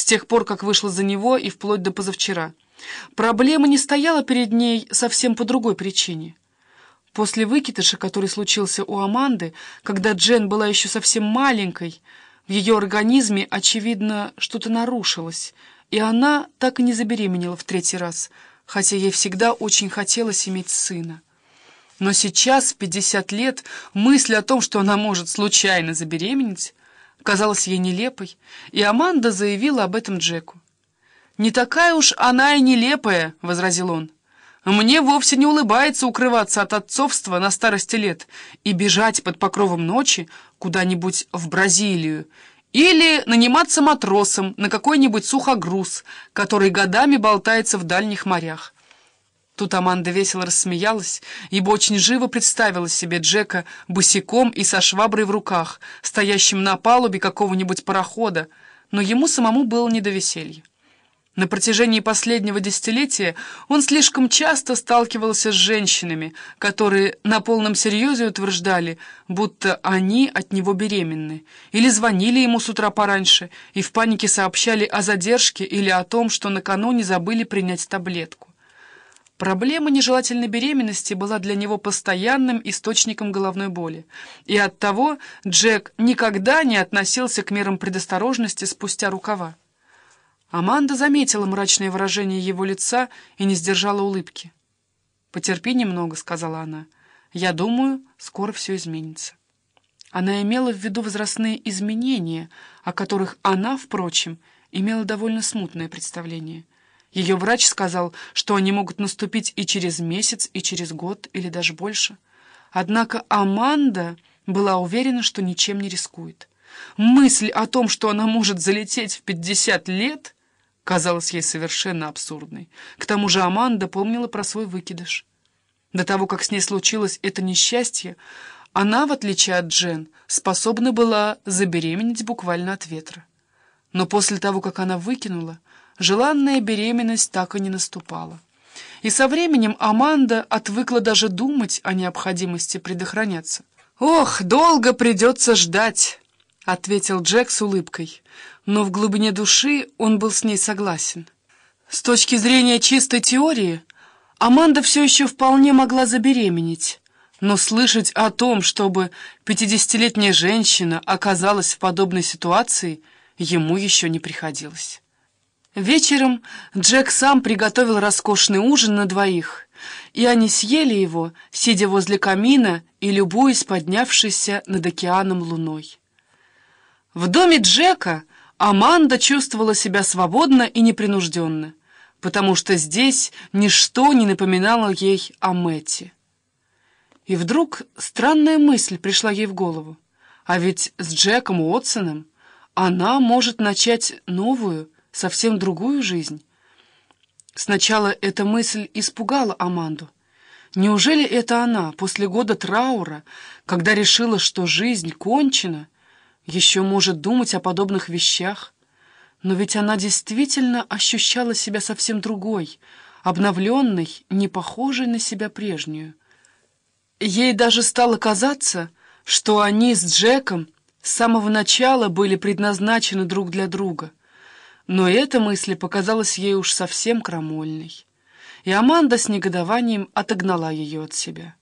с тех пор, как вышла за него и вплоть до позавчера. Проблема не стояла перед ней совсем по другой причине. После выкидыша, который случился у Аманды, когда Джен была еще совсем маленькой, в ее организме, очевидно, что-то нарушилось, и она так и не забеременела в третий раз, хотя ей всегда очень хотелось иметь сына. Но сейчас, в 50 лет, мысль о том, что она может случайно забеременеть, казалась ей нелепой, и Аманда заявила об этом Джеку. «Не такая уж она и нелепая», — возразил он. «Мне вовсе не улыбается укрываться от отцовства на старости лет и бежать под покровом ночи куда-нибудь в Бразилию или наниматься матросом на какой-нибудь сухогруз, который годами болтается в дальних морях». Тут Аманда весело рассмеялась, ибо очень живо представила себе Джека босиком и со шваброй в руках, стоящим на палубе какого-нибудь парохода, но ему самому было не до веселья. На протяжении последнего десятилетия он слишком часто сталкивался с женщинами, которые на полном серьезе утверждали, будто они от него беременны, или звонили ему с утра пораньше и в панике сообщали о задержке или о том, что накануне забыли принять таблетку. Проблема нежелательной беременности была для него постоянным источником головной боли, и оттого Джек никогда не относился к мерам предосторожности спустя рукава. Аманда заметила мрачное выражение его лица и не сдержала улыбки. «Потерпи немного», — сказала она. «Я думаю, скоро все изменится». Она имела в виду возрастные изменения, о которых она, впрочем, имела довольно смутное представление. Ее врач сказал, что они могут наступить и через месяц, и через год, или даже больше. Однако Аманда была уверена, что ничем не рискует. Мысль о том, что она может залететь в 50 лет — казалась ей совершенно абсурдной. К тому же Аманда помнила про свой выкидыш. До того, как с ней случилось это несчастье, она, в отличие от Джен, способна была забеременеть буквально от ветра. Но после того, как она выкинула, желанная беременность так и не наступала. И со временем Аманда отвыкла даже думать о необходимости предохраняться. «Ох, долго придется ждать!» — ответил Джек с улыбкой но в глубине души он был с ней согласен. С точки зрения чистой теории, Аманда все еще вполне могла забеременеть, но слышать о том, чтобы пятидесятилетняя женщина оказалась в подобной ситуации, ему еще не приходилось. Вечером Джек сам приготовил роскошный ужин на двоих, и они съели его, сидя возле камина и любуясь поднявшейся над океаном луной. В доме Джека Аманда чувствовала себя свободно и непринужденно, потому что здесь ничто не напоминало ей о Мэтте. И вдруг странная мысль пришла ей в голову. А ведь с Джеком Уотсоном она может начать новую, совсем другую жизнь. Сначала эта мысль испугала Аманду. Неужели это она, после года траура, когда решила, что жизнь кончена, еще может думать о подобных вещах. Но ведь она действительно ощущала себя совсем другой, обновленной, не похожей на себя прежнюю. Ей даже стало казаться, что они с Джеком с самого начала были предназначены друг для друга. Но эта мысль показалась ей уж совсем крамольной. И Аманда с негодованием отогнала ее от себя.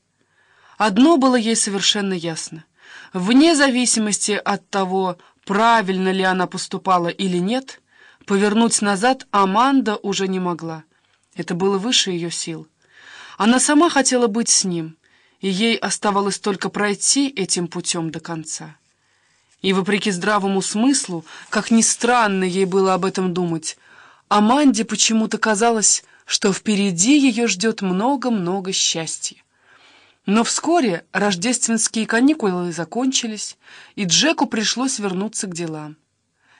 Одно было ей совершенно ясно. Вне зависимости от того, правильно ли она поступала или нет, повернуть назад Аманда уже не могла. Это было выше ее сил. Она сама хотела быть с ним, и ей оставалось только пройти этим путем до конца. И, вопреки здравому смыслу, как ни странно ей было об этом думать, Аманде почему-то казалось, что впереди ее ждет много-много счастья. Но вскоре рождественские каникулы закончились, и Джеку пришлось вернуться к делам.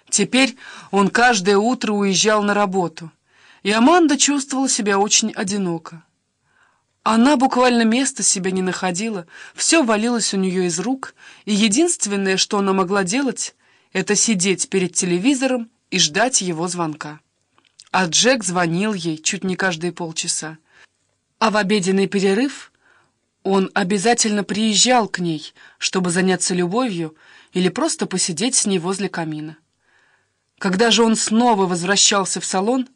Теперь он каждое утро уезжал на работу, и Аманда чувствовала себя очень одиноко. Она буквально места себе не находила, все валилось у нее из рук, и единственное, что она могла делать, это сидеть перед телевизором и ждать его звонка. А Джек звонил ей чуть не каждые полчаса. А в обеденный перерыв он обязательно приезжал к ней, чтобы заняться любовью или просто посидеть с ней возле камина. Когда же он снова возвращался в салон,